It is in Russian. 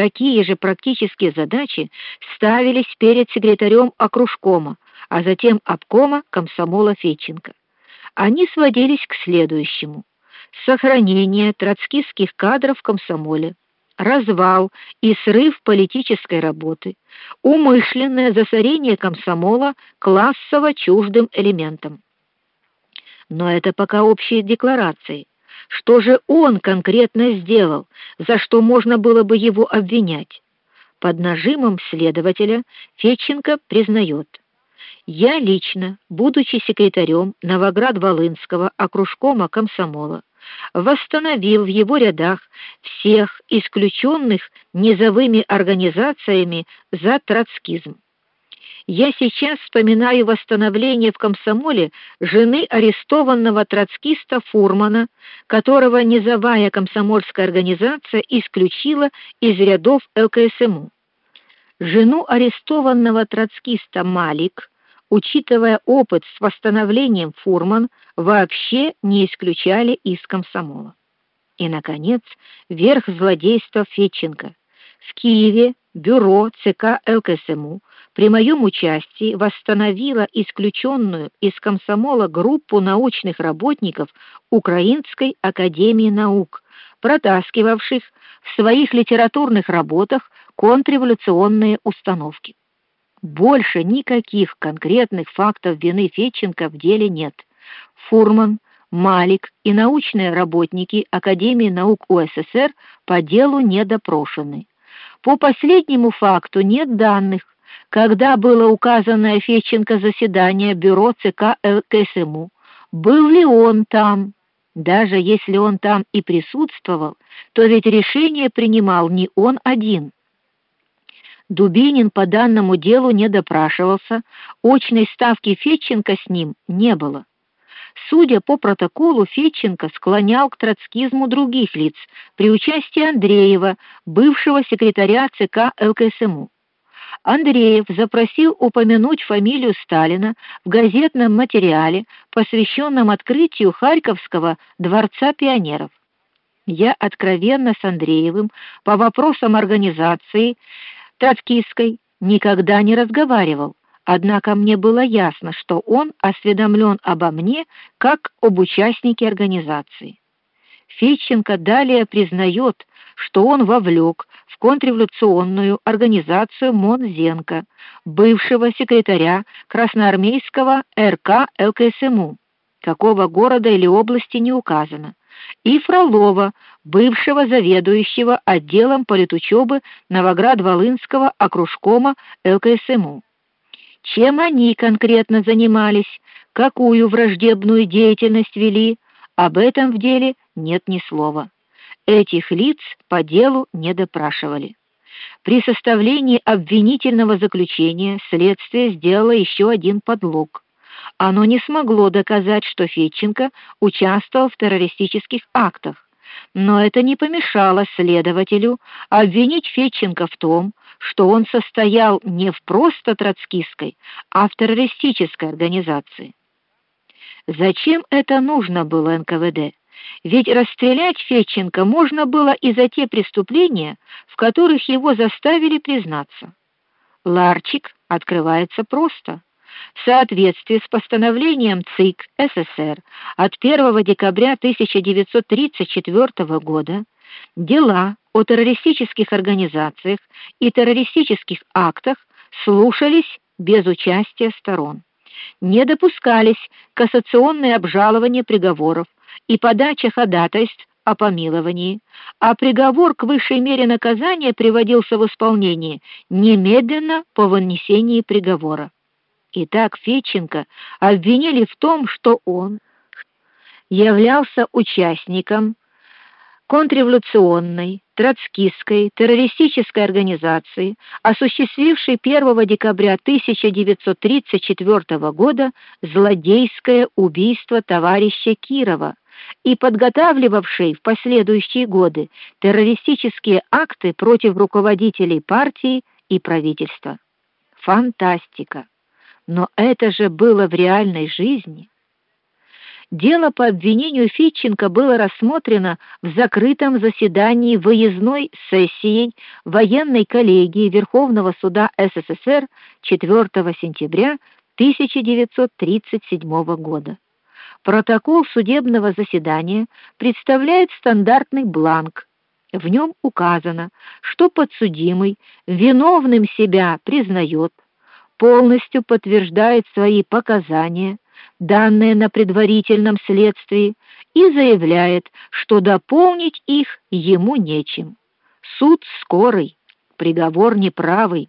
какие же практические задачи ставились перед секретарем окружкома, а затем обкома комсомола Фетченко. Они сводились к следующему: сохранение троцкистских кадров в комсомоле, развал и срыв политической работы, умышленное засорение комсомола классово чуждым элементом. Но это пока общие декларации. Что же он конкретно сделал, за что можно было бы его обвинять? Под нажимом следователя Фетченко признает: Я лично, будучи секретарем Новоград-Волынского окружкома комсомола, восстановил в его рядах всех исключенных низовыми организациями за троцкизм. Я сейчас вспоминаю восстановление в комсомоле жены арестованного троцкиста Фурмана, которого низовая комсомольская организация исключила из рядов ЛКСМУ. Жену арестованного троцкиста Малик, учитывая опыт с восстановлением Фурман, вообще не исключали из комсомола. И наконец, верх злодейства Фетченко. В Киеве бюро ЦК ЛКСМУ при моем участии восстановила исключенную из комсомола группу научных работников Украинской академии наук, протаскивавших в своих литературных работах контрреволюционные установки. Больше никаких конкретных фактов вины Фетченко в деле нет. Фурман, Малик и научные работники Академии наук УССР по делу не допрошены. По последнему факту нет данных, когда было указанное Фетченко заседание бюро ЦК ЛКСМУ. Был ли он там? Даже если он там и присутствовал, то ведь решение принимал не он один. Дубинин по данному делу не допрашивался, очной ставки Фетченко с ним не было. Судя по протоколу, Фетченко склонял к троцкизму других лиц при участии Андреева, бывшего секретаря ЦК ЛКСМУ. Андреев запросил упомянуть фамилию Сталина в газетном материале, посвященном открытию Харьковского дворца пионеров. Я откровенно с Андреевым по вопросам организации троцкистской никогда не разговаривал. Однако мне было ясно, что он осведомлен обо мне как об участнике организации. Фетченко далее признает, что он вовлек контрреволюционную организацию Монзенко, бывшего секретаря красноармейского РК ЛКСМУ, какого города или области не указано, и Фролова, бывшего заведующего отделом политучебы Новоград-Волынского окружкома ЛКСМУ. Чем они конкретно занимались, какую враждебную деятельность вели, об этом в деле нет ни слова. Этих лиц по делу не допрашивали. При составлении обвинительного заключения следствие сделало еще один подлог. Оно не смогло доказать, что Фетченко участвовал в террористических актах, но это не помешало следователю обвинить Фетченко в том, что он состоял не в просто троцкистской, а в террористической организации. Зачем это нужно было НКВД? Ведь расстрелять Фетченко можно было и за те преступления, в которых его заставили признаться. Ларчик открывается просто. В соответствии с постановлением ЦИК СССР от 1 декабря 1934 года дела о террористических организациях и террористических актах слушались без участия сторон. Не допускались кассационные обжалования приговоров и подача ходатайств о помиловании, а приговор к высшей мере наказания приводился в исполнение немедленно по вынесении приговора. Итак, Фетченко обвинили в том, что он являлся участником контрреволюционной, троцкистской, террористической организации, осуществившей 1 декабря 1934 года злодейское убийство товарища Кирова и подготавливавшей в последующие годы террористические акты против руководителей партии и правительства. Фантастика. Но это же было в реальной жизни. Дело по обвинению Фитченко было рассмотрено в закрытом заседании выездной сессией военной коллегии Верховного суда СССР 4 сентября 1937 года. Протокол судебного заседания представляет стандартный бланк. В нем указано, что подсудимый виновным себя признает, полностью подтверждает свои показания, данные на предварительном следствии, и заявляет, что дополнить их ему нечем. Суд скорый, приговор неправый.